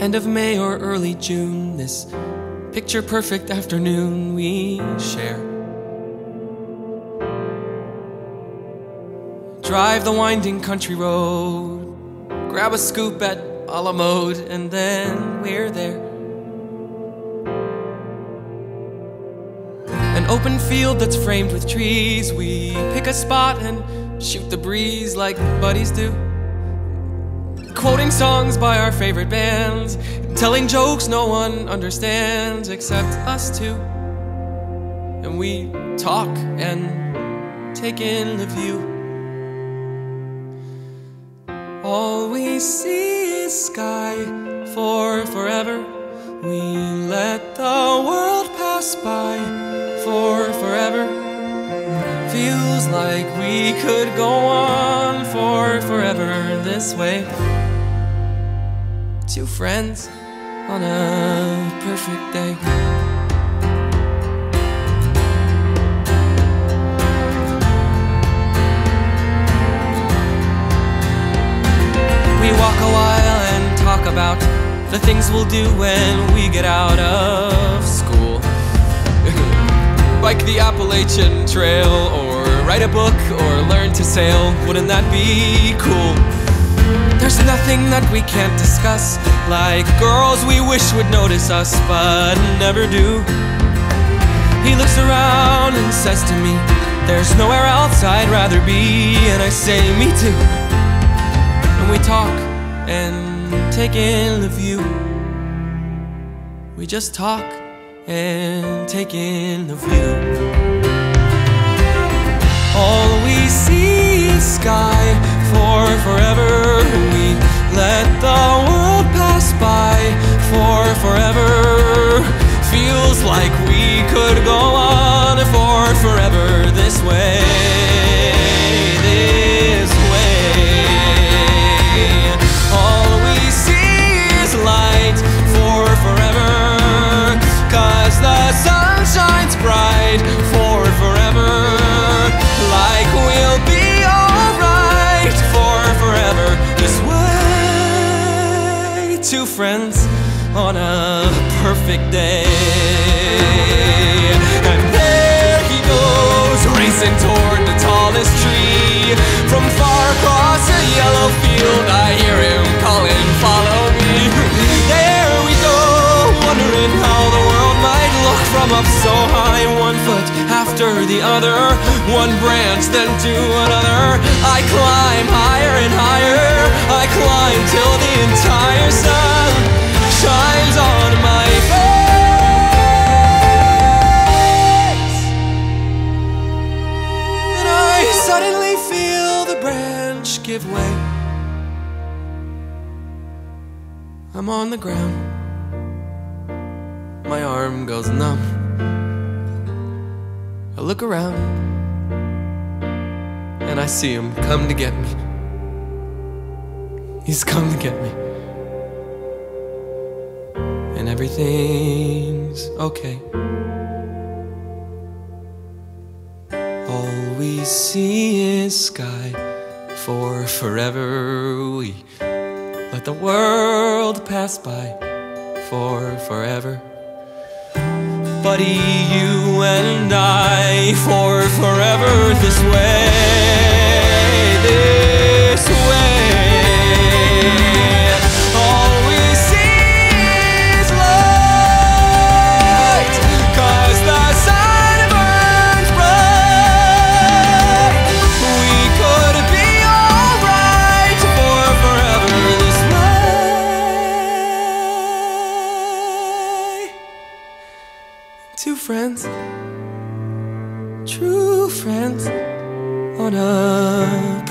End of May or early June, this picture perfect afternoon we share. Drive the winding country road, grab a scoop at a la mode, and then we're there. An open field that's framed with trees, we pick a spot and shoot the breeze like buddies do. Quoting songs by our favorite bands, telling jokes no one understands except us two. And we talk and take in the view. All we see is sky for forever. We let the world pass by Like we could go on for forever this way. Two friends on a perfect day. We walk a while and talk about the things we'll do when we get out of school. Bike the Appalachian Trail, or write a book, or learn to sail. Wouldn't that be cool? There's nothing that we can't discuss, like girls we wish would notice us, but never do. He looks around and says to me, There's nowhere else I'd rather be, and I say, Me too and we talk and take in the view. We just talk and take in the view. Sky for forever. We let the world pass by for forever. Feels like we could go on for forever this way. This way. All we see is light for forever. Cause the sun shines bright for Two friends on a perfect day. And there he goes, racing toward the tallest tree. From far across a yellow field, I hear him calling, Follow me. There we go, wondering how the world might look from up so high. One foot after the other, one branch, then to another. I climb higher and higher. I climb till the entire give way. I'm on the ground. My arm goes numb. I look around and I see him come to get me. He's come to get me. And everything's okay. All we see is sky for forever. We let the world pass by for forever. Buddy, you and I for forever this way, true friends, on a